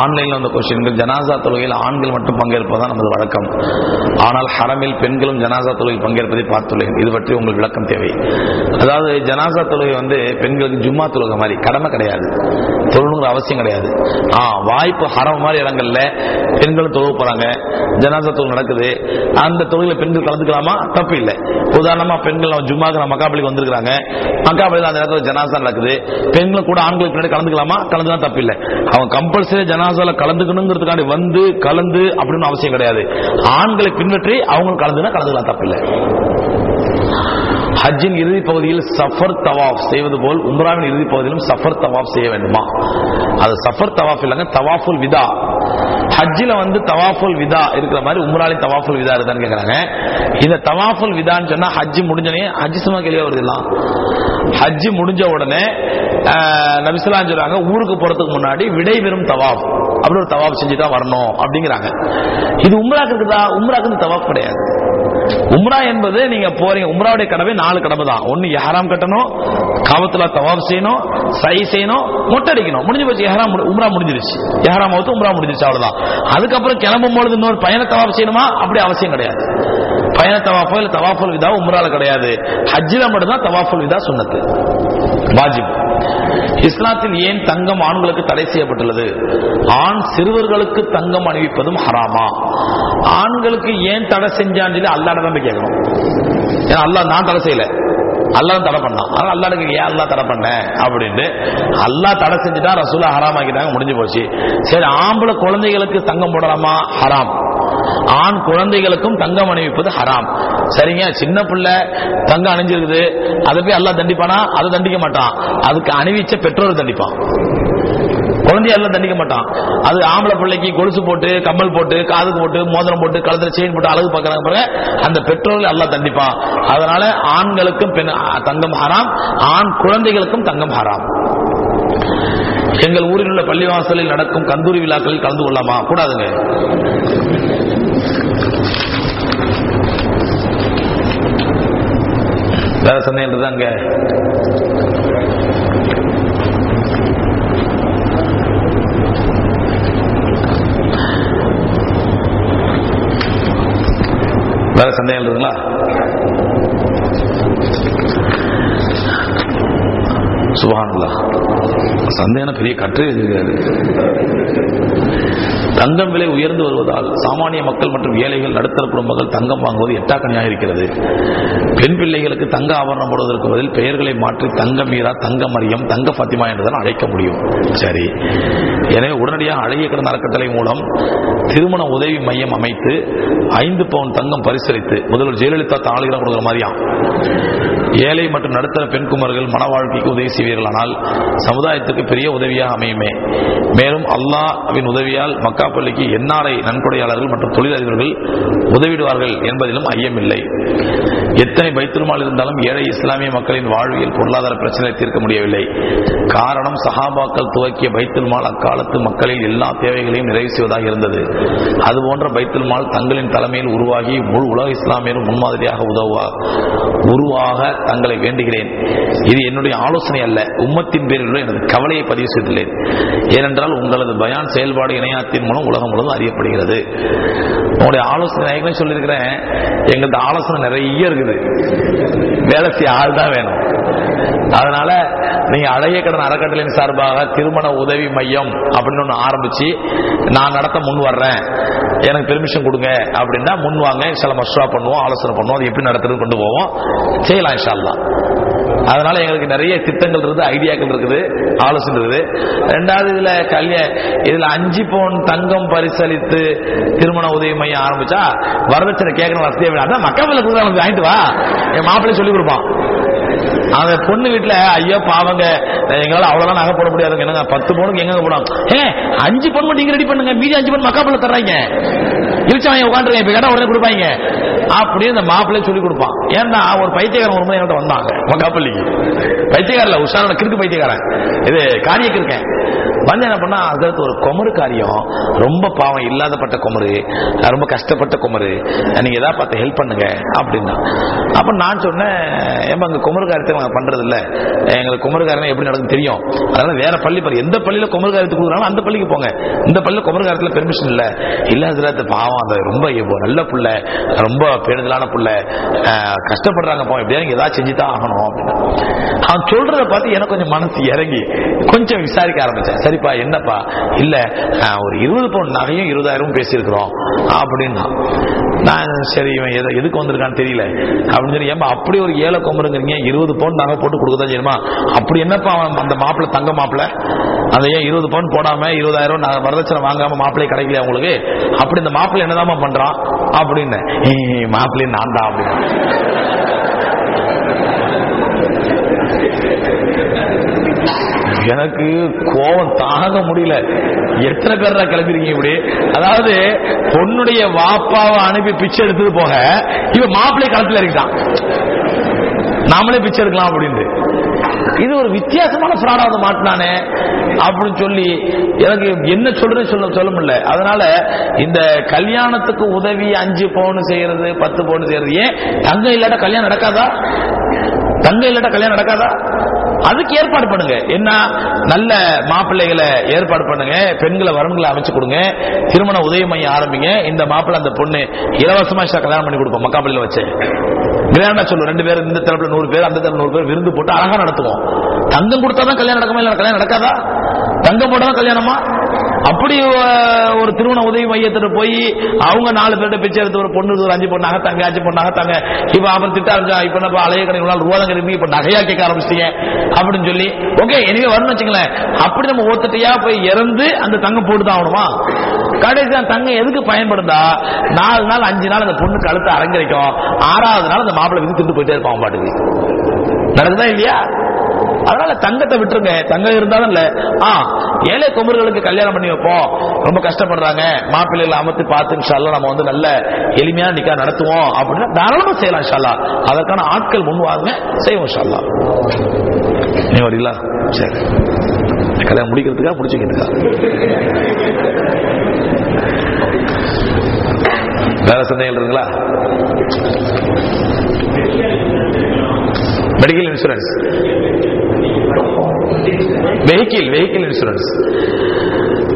ஆன்லைன்ல வந்த கொஸ்டின்கள் ஜனாசா தொழுகையில் ஆண்கள் மட்டும் பங்கேற்பதுதான் நமது வழக்கம். ஆனால் ஹரமில் பெண்களும் ஜனாசா தொழுகையில் பங்கேற்பதை பார்த்துள்ளேன். இது பற்றி உங்கள் விளக்கம் தேவை. அதாவது ஜனாசா தொழுகை வந்து பெண்களுக்கு ஜும்மா தொழுகை மாதிரி. கடமை கிடையாது. தொழுணுங்கிற அவசியம் கிடையாது. ஆ வாய்ப்பு ஹரம் மாதிரி இடங்கள்ல பெண்களும் தொழுக போறாங்க. ஜனாசா தொழில் நடக்குது. அந்த தொழில பெண்கள் கலந்துக்கலாமா? தப்பு இல்லை. உதாரணமா பெண்கள் ஜும்மாக்கு நம்ம மக்காபலிக்கு வந்திருக்காங்க மக்காபலியில் அந்த இடத்துல ஜனாசா நடக்குது. பெண்களும் கூட ஆண்களுக்கு பின்னாடி கலந்துக்கலாமா? கலந்துக்கலாம் தப்பு இல்லை. அவங்க கம்பல்சரி ஜனாசால கலந்துக்கணுங்கிறதுக்காண்டி வந்து கலந்து அப்படின்னு அவசியம் கிடையாது. ஆண்களை பின்பற்றி அவங்க கலந்துனா கலந்துக்கலாம் தப்பு இல்லை. ஹஜ்ஜின் இறுதி பகுதியில் சஃபர் தவாஃப் செய்வது போல் உம்ராவின் இறுதி பகுதியிலும் சஃபர் தவாஃப் செய்ய வேண்டுமா? அது சஃபர் தவாஃப் இல்லைங்க தவாஃபுல் விதா. ஹஜ்ஜில் வந்து தவாஃபுல் விதா இருக்கிற மாதிரி உம்ராலின் தவாஃபுல் விதா இருக்குதான்னு கேட்குறாங்க இந்த தவாஃபுல் விதான்னு சொன்னால் ஹஜ்ஜு முடிஞ்சனே ஹஜ் சும்மா கேள்வியாக வருது இல்லாம் ஹஜ்ஜி முடிஞ்ச உடனே நபிசுலாம் சொல்றாங்க ஊருக்கு போறதுக்கு முன்னாடி விடை பெறும் தவாஃப். அப்படி ஒரு தவாஃப் செஞ்சு தான் வரணும் அப்படிங்கிறாங்க. இது உம்ராக்கு இருக்குதா? உம்ராக்கு தவாப் தவாஃப் கிடையாது. உம்ரா என்பது நீங்க போறீங்க. உம்ராவுடைய கடமை நாலு கடமை தான். ஒன்னு எஹராம் கட்டணும் காவத்துல தவாப் செய்யணும் சை செய்யணும் மொட்டை அடிக்கணும் முடிஞ்சு போச்சு எஹராம் உம்ரா முடிஞ்சிருச்சு. எஹராம் ஆகுது உம்ரா முடிஞ்சிருச்சு அவ்வளவுதான். அதுக்கப்புறம் கிளம்பும் பொழுது இன்னொரு பயண தவாப் செய்யணுமா? அப்படி அவசியம் கிடையாது. பயண தவாஃபோ இல்ல தவாஃபுல் விதா உம்ரால கிடையாது. ஹஜ்ஜில மட்டும்தான் தவாஃபுல் விதா சொன்னது வாஜிப். இஸ்லாத்தில் ஏன் தங்கம் ஆண்களுக்கு தடை செய்யப்பட்டுள்ளது? ஆண் சிறுவர்களுக்கு தங்கம் அணிவிப்பதும் ஹராமா? ஆண்களுக்கு ஏன் தடை செஞ்சான்னு சொல்லி அல்லாட தான் போய் கேட்கணும். ஏன்னா அல்லாஹ் நான் தடை செய்யல. அல்லாஹ் தடை பண்ணான். ஆனா அல்லாஹ்க்கு ஏன் அல்லா தடை பண்ண? அப்படின்ட்டு அல்லாஹ் தடை செஞ்சுட்டா ரசூலா ஹராம் ஆக்கிட்டாங்க முடிஞ்சு போச்சு. சரி ஆம்பளை குழந்தைகளுக்கு தங்கம் போடலாமா? ஹராம். ஆண் குழந்தைகளுக்கும் தங்கம் அணிவிப்பது ஹராம். சரிங்க? சின்ன பிள்ளை தங்கம் அணிஞ்சிருக்குது. அதை போய் எல்லாம் தண்டிப்பானா? அதை தண்டிக்க மாட்டான். அதுக்கு அணிவிச்ச பெற்றோர் தண்டிப்பான். குழந்தைய எல்லாம் தண்டிக்க மாட்டான். அது ஆம்பளை பிள்ளைக்கு கொலுசு போட்டு கம்மல் போட்டு காதுக்கு போட்டு மோதிரம் போட்டு கழுத்துல செயின் போட்டு அழகு பார்க்கறாங்க பாருங்க. அந்த பெற்றோர்கள் எல்லாம் தண்டிப்பான். அதனால ஆண்களுக்கும் பெண் தங்கம் ஹராம். ஆண் குழந்தைகளுக்கும் தங்கம் ஹராம். எங்கள் ஊரில் உள்ள பள்ளிவாசலில் நடக்கும் கந்தூரி விழாக்களில் கலந்து கொள்ளலாமா? கூடாதுங்க. வேற சந்தேகம் அங்க வேற சந்தேகம் இருக்குங்களா சந்தேகம் பெரிய கற்று தங்கம் விலை உயர்ந்து வருவதால் சாமானிய மக்கள் மற்றும் ஏழைகள் நடுத்தர குடும்பங்கள் தங்கம் வாங்குவது எட்டாக்கணியாக இருக்கிறது. பெண் பிள்ளைகளுக்கு தங்க ஆபரணம் போடுவதற்கு பதில் பெயர்களை மாற்றி தங்க மீரா தங்க மரியம் தங்க பத்திமா என்றுதான் அழைக்க முடியும். சரி. எனவே உடனடியாக அழகிய கடன் அறக்கட்டளை மூலம் திருமண உதவி மையம் அமைத்து ஐந்து பவுன் தங்கம் பரிசளித்து முதல்வர் ஜெயலலிதா தாளுகிற கொடுக்குற மாதிரியாம் ஏழை மற்றும் நடுத்தர பெண் குமர்கள் மன வாழ்க்கைக்கு உதவி செய்வீர்களானால் சமுதாயத்துக்கு பெரிய உதவியாக அமையுமே. மேலும் அல்லாவின் உதவியால் மக்கா பள்ளிக்கு என்ஆர்ஐ நன்கொடையாளர்கள் மற்றும் தொழிலதிபர்கள் உதவிடுவார்கள் என்பதிலும் ஐயமில்லை. எத்தனை பைத்துல்மால் இருந்தாலும் ஏழை இஸ்லாமிய மக்களின் வாழ்வியல் பொருளாதார பிரச்சனை தீர்க்க முடியவில்லை. காரணம் சஹாபாக்கள் துவக்கிய பைத்துல்மால் அக்காலத்து மக்களின் எல்லா தேவைகளையும் நிறைவு செய்வதாக இருந்தது. அதுபோன்ற பைத்துல்மால் தங்களின் தலைமையில் உருவாகி முழு உலக இஸ்லாமியரும் முன்மாதிரியாக உதவுவா உருவாக தங்களை வேண்டுகிறேன். இது என்னுடைய ஆலோசனை அல்ல. உம்மத்தின் பேரில் எனது கவலையை பதிவு செய்துள்ளேன். ஏனென்றால் உங்களது பயான் செயல்பாடு இணையத்தின் மூலம் உலகம் முழுவதும் அறியப்படுகிறது. உங்களுடைய ஆலோசனை நாயகனே சொல்லியிருக்கிறேன். எங்கள்கிட்ட ஆலோசனை நிறைய இருக்குது. வேலை செய்ய ஆள் தான் வேணும். அதனால நீங்க அழகிய கடன் அறக்கட்டளையின் சார்பாக திருமண உதவி மையம் அப்படின்னு ஒன்று ஆரம்பிச்சு நான் நடத்த முன் வர்றேன். எனக்கு பெர்மிஷன் கொடுங்க அப்படின்னா முன் வாங்க. சில மஷ்ரா பண்ணுவோம் ஆலோசனை பண்ணுவோம். அது எப்படி நடத்துறது கொண்டு போவோம். செய்யலாம் இன்ஷா அதனால எங்களுக்கு நிறைய திட்டங்கள் இருக்குது ஐடியாக்கள் இருக்குது ஆலோசனை இருக்குது. ரெண்டாவது இதுல கல்ய இதுல அஞ்சு பவுன் தங்கம் பரிசளித்து திருமண உதவி மையம் ஆரம்பிச்சா வரதட்சணை கேட்கணும் வசதியா வேணும். அதான் மக்கள் கொடுக்குறாங்க வாங்கிட்டு வா. என் மாப்பிள்ளை சொல்லி கொடுப்பான். அந்த பொண்ணு வீட்டுல ஐயோ பாவங்க எங்களால அவ்வளவுதான் நகை போட முடியாதுங்க. என்னங்க பத்து பவுனுக்கு எங்க போடும் ஏ அஞ்சு பவுன் மட்டும் நீங்க ரெடி பண்ணுங்க. மீதி அஞ்சு பவுன் மக்கா பல்ல தர்றாங்க. இழிச்சவன் உட்காந்துருங்க இப்ப கேட்டா உடனே கொடுப்பாங்க. அப்படின்னு அந்த மாப்பிள்ளை சொல்லி கொடுப்பான். ஏன்னா ஒரு பைத்தியக்காரன் ஒரு முறை என்கிட்ட வந்தாங்க. மக்காப்பள்ளிக்கு பைத்தியக்காரல உஷாரான கிறுக்கு பைத்தியக்காரன். இது காரியக்கு இருக்கேன் வந்து என்ன பண்ணா அதற்கு ஒரு குமரு காரியம். ரொம்ப பாவம் இல்லாதப்பட்ட குமரு. ரொம்ப கஷ்டப்பட்ட குமரு. நீங்க ஏதாவது பார்த்து ஹெல்ப் பண்ணுங்க அப்படின்னா. அப்ப நான் சொன்னேன் ஏமா அங்க குமரு காரியத்தை நாங்க பண்றது இல்ல எங்களுக்கு குமரு காரியம் எப்படி நடக்கும் தெரியும். அதனால வேற பள்ளி பாரு எந்த பள்ளியில குமரு காரியத்துக்கு கொடுக்குறாலும் அந்த பள்ளிக்கு போங்க. இந்த பள்ளியில குமரு காரியத்துல பெர்மிஷன் இல்ல. இல்ல ஹசரத் பாவம் அந்த ரொம்ப நல்ல புள்ள ரொம்ப பேடுதலான புள்ள. கஷ்டப்படுறாங்க போ எப்படியா ஏதாவது செஞ்சு தான் ஆகணும் அப்படின்னு. அவன் சொல்றத பார்த்து எனக்கு கொஞ்சம் மனசு இறங்கி கொஞ்சம் விசாரிக்க ஆரம்பிச்சேன். சரிப்பா என்னப்பா? இல்ல ஒரு இருபது பவுன் நகையும் இருபதாயிரமும் பேசியிருக்கிறோம். அப்படின்னா நான் சரி இவன் எதை எதுக்கு வந்திருக்கான்னு தெரியல. அப்படின்னு சொல்லி ஏமா அப்படி ஒரு ஏழை கொம்பருங்கிறீங்க இருபது பவுன் நகை போட்டு கொடுக்கதான் செய்யுமா அப்படி என்னப்பா அவன் அந்த மாப்பிள்ள தங்க மாப்பிள்ள? அந்த ஏன் இருபது பவுன் போடாம இருபதாயிரம் வரதட்சணை வாங்காம மாப்பிள்ளை கிடைக்கல உங்களுக்கு? அப்படி இந்த மாப்பிள்ளை என்னதாம்மா பண்றான்? அப்படின்னு மாப்பிள்ளை நான் தான் அப்படின்னு. எனக்கு கோபம் தாங்க முடியல. எத்தனை பேர் கிளம்பிருக்கீங்க இப்படி? அதாவது பொண்ணுடைய வாப்பாவை அனுப்பி பிச்சை எடுத்தது போக இவ மாப்பிள்ளை களத்துல இருக்கான் நாமளே பிச்சை எடுக்கலாம் அப்படின்னு இது ஒரு வித்தியாசமான ஃப்ராடா மாட்டினானே அப்படின்னு சொல்லி எனக்கு என்ன சொல்றேன்னு சொல்ல சொல்ல முடியல. அதனால இந்த கல்யாணத்துக்கு உதவி அஞ்சு பவுன் செய்யறது பத்து பவுன் செய்யறது ஏன் தங்கம் இல்லாட்ட கல்யாணம் நடக்காதா? தங்கம் இல்லாட்ட கல்யாணம் நடக்காதா? அதுக்கு ஏற்பாடு பண்ணுங்க. என்ன? நல்ல மாப்பிள்ளைகளை ஏற்பாடு பண்ணுங்க. பெண்களை வரன்களை அமைச்சு கொடுங்க. திருமண உதவி மையம் ஆரம்பிங்க. இந்த மாப்பிள்ளை அந்த பொண்ணு இலவசமா கல்யாணம் பண்ணி கொடுப்போம். மக்காப்பள்ளியில வச்சு. கிராண்டா சொல்லுவோம். ரெண்டு பேரும் இந்த தரப்புல நூறு பேர் அந்த தரப்புல நூறு பேர் விருந்து போட்டு அழகா நடத்துவோம். தங்கம் கொடுத்தாதான் கல்யாணம் நடக்குமா? இல்ல கல்யாணம் நடக்காதா? தங்கம் போட்டாதான் கல்யாணமா? அப்படி ஒரு திருமண உதவி மையத்தில் போய் அவங்க நாலு பேர்ட்ட பிச்சை எடுத்து ஒரு பொண்ணு ஒரு அஞ்சு பொண்ணாக தங்க அஞ்சு பொண்ணாக தாங்க இப்ப அப்புறம் திட்டா ஆரம்பிச்சா இப்ப என்ன அலைய கடைகளால் ரூபா தான் கிடைக்கும் இப்ப நகையா கேட்க ஆரம்பிச்சிட்டீங்க அப்படின்னு சொல்லி. ஓகே எனவே வரணும் வச்சுங்களேன் அப்படி நம்ம ஒத்துட்டையா போய் இறந்து அந்த தங்கம் போட்டு தான் ஆகணுமா? கடைசி அந்த தங்கம் எதுக்கு பயன்படுதா நாலு நாள் அஞ்சு நாள் அந்த பொண்ணு கழுத்தை அரங்கரிக்கும் ஆறாவது நாள் அந்த மாப்பிள்ளை வித்து திட்டு போயிட்டே இருப்பான் பாட்டுக்கு. நடக்குதா இல்லையா? அதனால தங்கத்தை விட்டுருங்க. தங்கம் இருந்தாலும் இல்ல. ஆ ஏழை குமர்களுக்கு கல்யாணம் பண்ணி வைப்போம். ரொம்ப கஷ்டப்படுறாங்க. மாப்பிள்ளைகளை அமர்த்து பார்த்து இன்ஷால்லா நம்ம வந்து நல்ல எளிமையான நிக்கா நடத்துவோம் அப்படின்னா தாராளமா செய்யலாம் இன்ஷால்லா அதற்கான ஆட்கள் முன் வாங்க செய்வோம் இன்ஷால்லா நீ வரீங்களா சரி. கல்யாணம் முடிக்கிறதுக்கா முடிச்சுக்கிறதுக்கா வேற சந்தேகம் இருக்குங்களா? Medical insurance vehicle vehicle insurance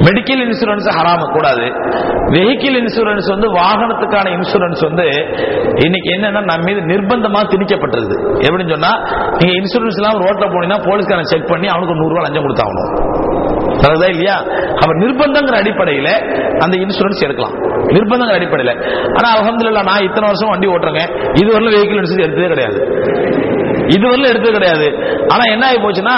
medical insurance ஹராம கூடாது. வெஹிக்கிள் இன்சூரன்ஸ் வந்து வாகனத்துக்கான இன்சூரன்ஸ் வந்து இன்னைக்கு என்னன்னா நம்ம மீது நிர்பந்தமா திணிக்கப்பட்டிருக்கு எப்படின்னு சொன்னா நீங்க இன்சூரன்ஸ் எல்லாம் ரோட்ல போனீங்கன்னா போலீஸ்காரன் செக் பண்ணி அவனுக்கு நூறு ரூபாய் லஞ்சம் கொடுத்தாகணும். சரிதா இல்லையா? அவர் நிர்பந்தங்கிற அடிப்படையில அந்த இன்சூரன்ஸ் எடுக்கலாம். நிர்பந்தங்கிற அடிப்படையில. ஆனா அலமதுல்லா நான் இத்தனை வருஷம் வண்டி ஓட்டுறேங்க. இதுவரையிலும் வெஹிக்கிள் இன்சூரன்ஸ் எடுத்ததே கிடையாது. இதுவரையிலும் எடுத்தது கிடையாது. ஆனா என்ன ஆகி போச்சுன்னா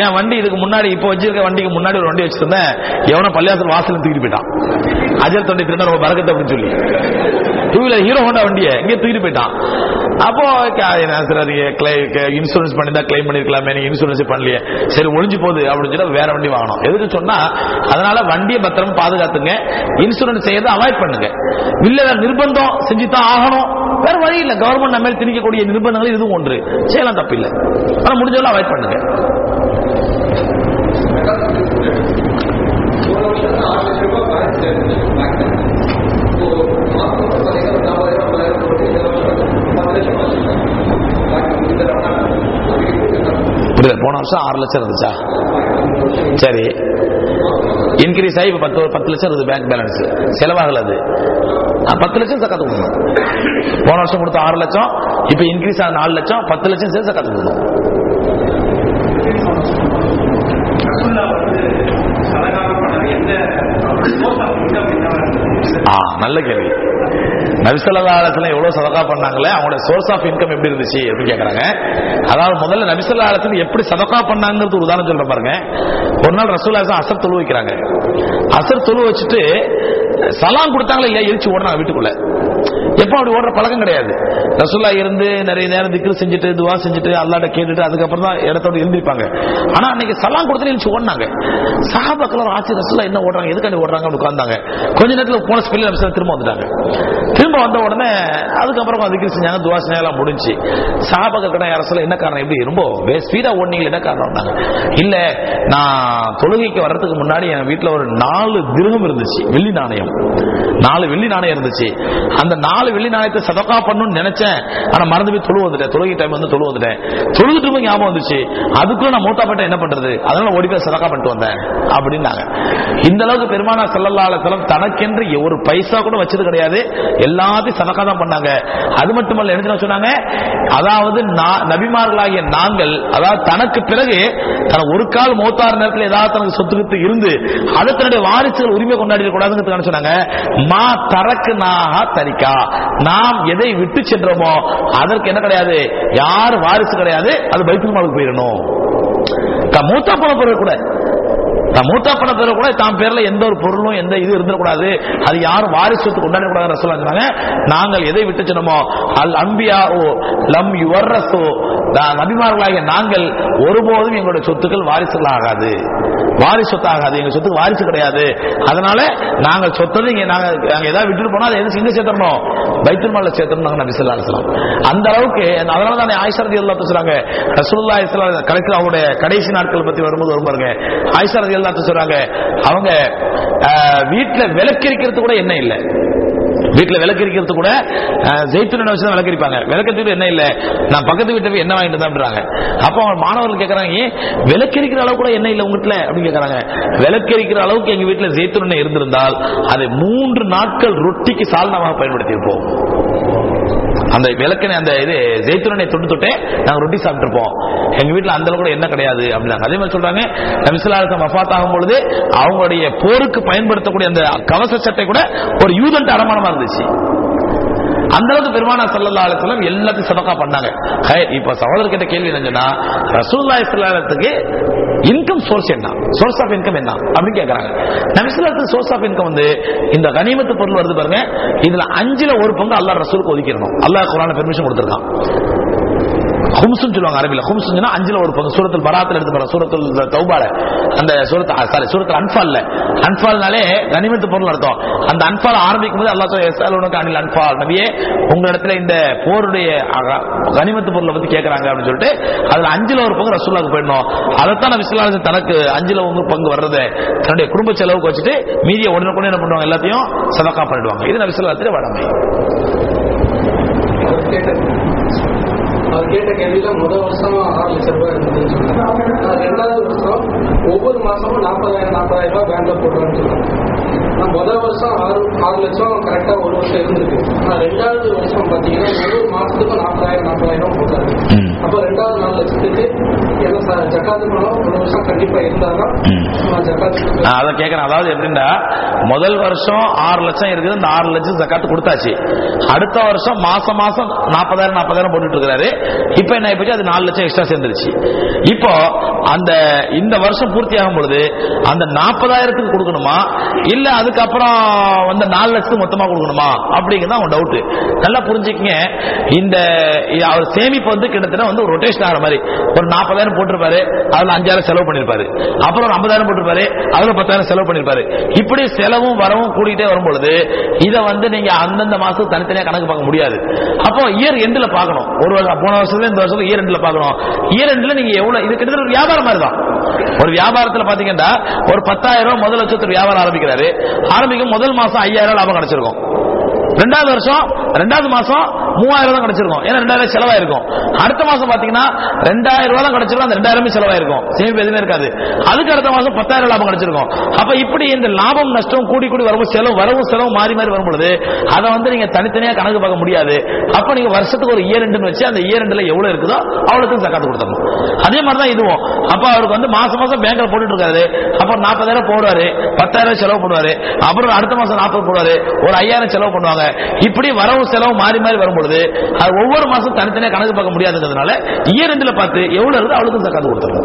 என் வண்டி இதுக்கு முன்னாடி இப்ப வச்சிருக்க வண்டிக்கு முன்னாடி ஒரு வண்டி வச்சிருந்தேன். எவனோ பள்ளியாசல் வாசல் தூக்கிட்டு போயிட்டான். அஜர் தொண்டை திருடா ரொம்ப பறக்கத்தை அப்படின்னு சொல்லி. டூ வீலர் ஹீரோ ஹோண்டா வண்டியை இங்கே தூக்கிட்டு போயிட்டான். அப்போ என்ன சார் அது இன்சூரன்ஸ் பண்ணி தான் கிளைம் பண்ணிருக்கலாமே நீங்க இன்சூரன்ஸ் பண்ணலையே. சரி ஒழிஞ்சு போகுது அப்படின்னு சொல்லி வேற வண்டி வாங்கணும் எதுக்கு சொன்னா அதனால வண்டியை பத்திரமா பாதுகாத்துங்க. இன்சூரன்ஸ் செய்யறதை அவாய்ட் பண்ணுங்க. இல்ல நிர்பந்தம் செஞ்சு தான் ஆகணும். வேற வழி இல்ல. கவர்மெண்ட் நம்ம திணிக்கக்கூடிய நிர்பந்தங்கள் இதுவும் ஒன்று. செய்யலாம் தப்பு இல்ல. ஆனா முடிஞ்சவரை அவாய்ட் பண்ணுங்க. புரியல போன வருஷம் ஆறு லட்சம் இருந்துச்சா? சரி. இன்க்ரீஸ் ஆகி இப்போ பத்து பத்து லட்சம் இருக்குது பேங்க் பேலன்ஸ் செலவாகல அது. ஆ, பத்து லட்சம் சக்கத்து கொடுக்கணும். போன வருஷம் கொடுத்த ஆறு லட்சம் இப்ப இன்க்ரீஸ் ஆன நாலு லட்சம் பத்து லட்சம் சேர்த்து சக்கத்து கொடுக்கணும். ஆ நல்ல கேள்வி. நபிசல்லாலத்துல எவ்வளவு சதகா பண்ணாங்களே அவங்களோட சோர்ஸ் ஆஃப் இன்கம் எப்படி இருந்துச்சு அப்படின்னு கேக்குறாங்க. அதாவது முதல்ல நபிசல்லாலத்துல எப்படி சதகா பண்ணாங்கிறது ஒரு உதாரணம் சொல்ற பாருங்க. ஒரு நாள் ரசூலாசம் அசர் தொழு வைக்கிறாங்க. அசர் தொழு வச்சுட்டு சலாம் கொடுத்தாங்களா இல்லையா எரிச்சு ஓடுறாங்க வீட்டுக்குள்ள. எப்போ அப்படி ஓடுற பழக்கம் கிடையாது. ரசூல்லா இருந்து நிறைய நேரம் திக்ரு செஞ்சுட்டு துவா செஞ்சுட்டு அல்லாட்ட கேட்டுட்டு அதுக்கப்புறம் தான் இடத்தோட எழுந்திருப்பாங்க. ஆனா அன்னைக்கு சலாம் கொடுத்து எழுந்து ஓடினாங்க. சஹாபாக்கள் ஆச்சு ரசூல்லா என்ன ஓடுறாங்க எதுக்காண்டி ஓடுறாங்க அப்படி உட்கார்ந்தாங்க. கொஞ்ச நேரத்துல போன ஸ்பெல்ல நம்ம திரும்ப வந்துட்டாங்க. திரும்ப வந்த உடனே அதுக்கப்புறம் திக்ரு செஞ்சாங்க துவா செஞ்சாங்க எல்லாம் முடிஞ்சு. சஹாபாக்கள் கடை அரசுல என்ன காரணம்? எப்படி? ரொம்ப ஸ்பீடா ஓடினீங்க என்ன காரணம்? இல்ல நான் தொழுகைக்கு வர்றதுக்கு முன்னாடி என் வீட்டில் ஒரு நாலு திருகம் இருந்துச்சு வெள்ளி நாணயம். நாலு வெள்ளி நாணயம் இருந்துச்சு. அந்த நாலு நாலு வெள்ளி நாணயத்தை சதக்கா பண்ணணும்னு நினைச்சேன். ஆனா மறந்து போய் தொழு வந்துட்டேன். தொழுகை டைம் வந்து தொழு வந்துட்டேன். தொழுதுட்டு போய் ஞாபகம் வந்துச்சு. அதுக்குள்ள நான் மூத்தாப்பட்ட என்ன பண்றது? அதனால ஓடி போய் சதக்கா பண்ணிட்டு வந்தேன். அப்படின்னாங்க. இந்த அளவுக்கு பெருமானா செல்லல்லா தனக்கென்று ஒரு பைசா கூட வச்சது கிடையாது. எல்லாத்தையும் சதக்கா தான் பண்ணாங்க. அது மட்டுமல்ல என்ன சொன்னாங்க? அதாவது நபிமார்களாகிய நாங்கள் அதாவது தனக்கு பிறகு தன ஒரு கால் மூத்தாறு நேரத்தில் ஏதாவது தனக்கு சொத்துக்கிட்டு இருந்து அதை தன்னுடைய வாரிசுகள் உரிமை கொண்டாடி கூடாதுங்கிறதுக்கான சொன்னாங்க? மா தரக்கு நாகா தரிக்கா. நாம் எதை விட்டு சென்றோமோ அதற்கு என்ன கிடையாது? யார் வாரிசு கிடையாது? அது பைத்துல் மாலுக்கு போயிடணும். மூத்த மூத்தா போன பிறகு கூட. தான் மூத்தா போன கூட தான் பேர்ல எந்த ஒரு பொருளும் எந்த இது இருந்துடக்கூடாது. அது யாரும் வாரிசு சொத்து கொண்டாட கூடாது சொன்னாங்க. நாங்கள் எதை விட்டு சொன்னோமோ அல் அம்பியா ஓ லம் யுவர்ரஸோ நபிமார்களாகிய நாங்கள் ஒருபோதும் எங்களுடைய சொத்துக்கள் வாரிசுகள் ஆகாது வாரிசு சொத்து ஆகாது எங்க சொத்துக்கு வாரிசு கிடையாது. அதனால நாங்கள் சொத்தது இங்க நாங்க நாங்க ஏதாவது விட்டுட்டு போனா அதை எது எங்க சேர்த்தணும் பைத்துல் மால சேர்த்தணும் நாங்க நபி ஸல்லல்லாஹு அந்த அளவுக்கு அதனால தானே ஆயிஷா ரலியல்லாஹு அன்ஹா சொல்றாங்க ரசூலுல்லாஹி ஸல்லல்லாஹு அலைஹி கடைசி அவங்களுடைய கடைசி நாட்கள் பத்தி வரும்போது வரும் பாருங்க. ஆயிஷா சொல்றாங்க. அவங்க வீட்டுல விளக்கு இருக்கிறது கூட என்ன இல்லை. வீட்டுல விளக்கரிக்கிறது கூட ஜெயித்துன வச்சு தான் விளக்கரிப்பாங்க. விளக்கத்துக்கு என்ன இல்ல. நான் பக்கத்து வீட்டை போய் என்ன வாங்கிட்டு தான்றாங்க அப்போ அவங்க மாணவர்கள் கேட்கறாங்க ஏன் விளக்கரிக்கிற அளவு கூட என்ன இல்ல உங்ககிட்ட? வீட்டுல அப்படின்னு கேட்கறாங்க விளக்கரிக்கிற அளவுக்கு எங்க வீட்டுல ஜெயித்துன இருந்திருந்தால் அதை மூன்று நாட்கள் ரொட்டிக்கு சால்னாவாக பயன்படுத்தி இருப்போம் அந்த விளக்கினை அந்த இது ஜெயித்துனை தொட்டு தொட்டே நாங்க ரொட்டி சாப்பிட்டுருப்போம். எங்க வீட்டுல அந்த கூட என்ன கிடையாது அப்படின்னாங்க. அதே மாதிரி சொல்றாங்க நபிசுல்லாசம் வஃபாத் ஆகும் பொழுது அவங்களுடைய போருக்கு பயன்படுத்தக்கூடிய அந்த கவச சட்டை கூட ஒரு யூதன்ட்டு அடமானமா இருந்துச்சு. அந்த அளவுக்கு பெருமானா சல்லா அலுவலம் எல்லாத்தையும் சதக்கா பண்ணாங்க. ஹே, இப்ப சகோதரர் கிட்ட கேள்வி என்னன்னா ரசூல்லா இஸ்லாத்துக்கு இன்கம் சோர்ஸ் என்ன? சோர்ஸ் ஆஃப் இன்கம் என்ன? அப்படின்னு கேட்கறாங்க நபிசுல்லாத்துக்கு சோர்ஸ் ஆஃப் இன்கம் வந்து இந்த கனிமத்து பொருள் வருது பாருங்க இதுல அஞ்சுல ஒரு பங்கு அல்லாஹ் ரசூலுக்கு ஒதுக்கிடணும். அல்லாஹ் குரான பெர்மிஷன் கொடுத்துருக்கான். ஹும்சுன்னு சொல்லுவாங்க அரபில ஹும்சுன்னா அஞ்சுல ஒரு பங்கு சூரத்தில் பராத்தில் எடுத்து போற சூரத்தில் தௌபால. அந்த சூரத் சாரி சூரத்தில் அன்பால்ல அன்பால்னாலே கனிமத்து பொருள் அர்த்தம். அந்த அன்பால் ஆரம்பிக்கும் போது அல்லா எஸ்ஆலுக்கு அனில் அன்பால் நபியே உங்களிடத்துல இந்த போருடைய கனிமத்து பொருளை பத்தி கேட்கறாங்க அப்படின்னு சொல்லிட்டு அதுல அஞ்சுல ஒரு பங்கு ரசூல்லாக்கு போயிடணும். அதைத்தான் விஸ்வலாசன் தனக்கு அஞ்சுல ஒரு பங்கு வர்றதை. தன்னுடைய குடும்ப செலவுக்கு வச்சுட்டு மீதியை உடனுக்குடனே என்ன பண்ணுவாங்க? எல்லாத்தையும் சதக்கா பண்ணிடுவாங்க. இது நபிசுல்லாத்திலே வடமை. அவர் கேட்ட அவர் கேள்வியில முதல் வருஷம் ஆறு லட்சம் ரூபாய் இருந்ததுன்னு சொன்னாங்க ரெண்டாவது வருஷம் ஒவ்வொரு மாசமும் நாற்பதாயிரம் நாற்பதாயிரம் ரூபாய் பேங்க்ல போடுறான்னு சொன்னாங்க ஆனா முதல் வருஷம் ஆறு ஆறு லட்சம் கரெக்டா ஒரு வருஷம் இருந்திருக்கு ஆனா ரெண்டாவது வருஷம் பாத்தீங்கன்னா ஒவ்வொரு மாசத்துக்கும் நாற்பதாயிரம் நாற்பதாயிரம் போட்டாரு. அப்ப ரெண்டாவது நாலு லட்சத்துக்கு என்ன சார் ஜக்காத்து பணம் ஒரு வருஷம் கண்டிப்பா இருந்தாதான் அதை கேட்கறேன் அதாவது எப்படின்னா முதல் வருஷம் ஆறு லட்சம் இருக்குது இந்த ஆறு லட்சம் ஜக்காத்து கொடுத்தாச்சு. அடுத்த வருஷம் மாசம் மாசம் நாற்பதாயிரம் நாற்பதாயிரம் போட்டுட்டு இருக்காரு இப்ப என்ன ஆயிப்போச்சு? அது நாலு லட்சம் எக்ஸ்ட்ரா சேர்ந்துருச்சு. இப்போ அந்த இந்த வருஷம் பூர்த்தி ஆகும் பொழுது அந்த நாற்பதாயிரத்துக்கு கொடுக்கணுமா? இல்ல அதுக்கப்புறம் வந்து நாலு லட்சத்துக்கு மொத்தமா கொடுக்கணுமா? அப்படிங்கிறது அவன் டவுட் நல்லா புரிஞ்சுக்கங்க. இந்த அவர் சேமிப்பு வந்து கிட்டத்தட்ட வந்து ஒரு ரொட்டேஷன் ஆகிற மாதிரி. ஒரு நாற்பதாயிரம் போட்டிருப்பாரு அதுல அஞ்சாயிரம் செலவு பண்ணிருப்பாரு அப்புறம் ஒரு ஐம்பதாயிரம் போட்டிருப்பாரு அதுல பத்தாயிரம் செலவு பண்ணிருப்பாரு இப்படி செலவும் வரவும் கூடிட்டே வரும் பொழுது இதை வந்து நீங்க அந்தந்த மாசத்துக்கு தனித்தனியா கணக்கு பார்க்க முடியாது. அப்போ இயர் எண்டுல பார்க்கணும். ஒரு வருஷம் போன வருஷத்துல இந்த வருஷத்துல இயர் எண்டில் பார்க்கணும். இயர் எண்டுல நீங்க எவ்வளவு இது கிட்டத்தட்ட ஒரு வியாபாரம் மாதிரி தான் ஒரு வியாபாரத்துல பாத்தீங்கன்னா ஒரு பத்தாயிரம் ரூபாய் முதல் லட்சத்து வியாபாரம் ஆரம்பிக்கிறாரு. ஆரம்பிக்கும் முதல் மாசம் ஐயாயிரம் ரூபாய் லாபம் கிடைச்சிருக்கும். ரெண்டாவது வருஷம் ரெண்டாவது மாசம் மூவாயிரம் தான் கிடைச்சிருக்கும். ஏன்னா ரெண்டாயிரம் செலவாயிருக்கும். அடுத்த மாசம் பாத்தீங்கன்னா ரெண்டாயிரம் ரூபாய் தான் கிடைச்சிருக்கும் அந்த ரெண்டாயிரமே செலவாயிருக்கும். சேமிப்பு எதுவுமே இருக்காது. அதுக்கு அடுத்த மாசம் பத்தாயிரம் லாபம் கிடைச்சிருக்கும். அப்ப இப்படி இந்த லாபம் நஷ்டம் கூடி கூடி வரவும் செலவு வரவும் செலவு மாறி மாறி வரும்பொழுது அதை வந்து நீங்க தனித்தனியா கணக்கு பார்க்க முடியாது. அப்ப நீங்க வருஷத்துக்கு ஒரு இயர் ரெண்டுன்னு வச்சு அந்த இயர் ரெண்டுல எவ்வளவு இருக்குதோ அவ்வளவுக்கு சக்காத்து கொடுத்துடணும். அதே மாதிரி தான் இதுவும். அப்ப அவருக்கு வந்து மாசம் மாசம் பேங்க்ல போட்டுட்டு இருக்காரு. அப்புறம் நாற்பதாயிரம் போடுவாரு. பத்தாயிரம் செலவு பண்ணுவாரு. அப்புறம் அடுத்த மாசம் நாற்பது போடுவாரு. ஒரு ஐயாயிரம் செலவு பண்ணுவாங்க. இப்படி வரவு செலவு மாறி மாறி வரும்போது பொழுது அது ஒவ்வொரு மாசம் தனித்தனியா கணக்கு பார்க்க முடியாதுங்கிறதுனால இயர் எண்டில் பார்த்து எவ்வளவு இருக்கு அவளுக்கும் சக்காத்து கொடுத்துருவோம்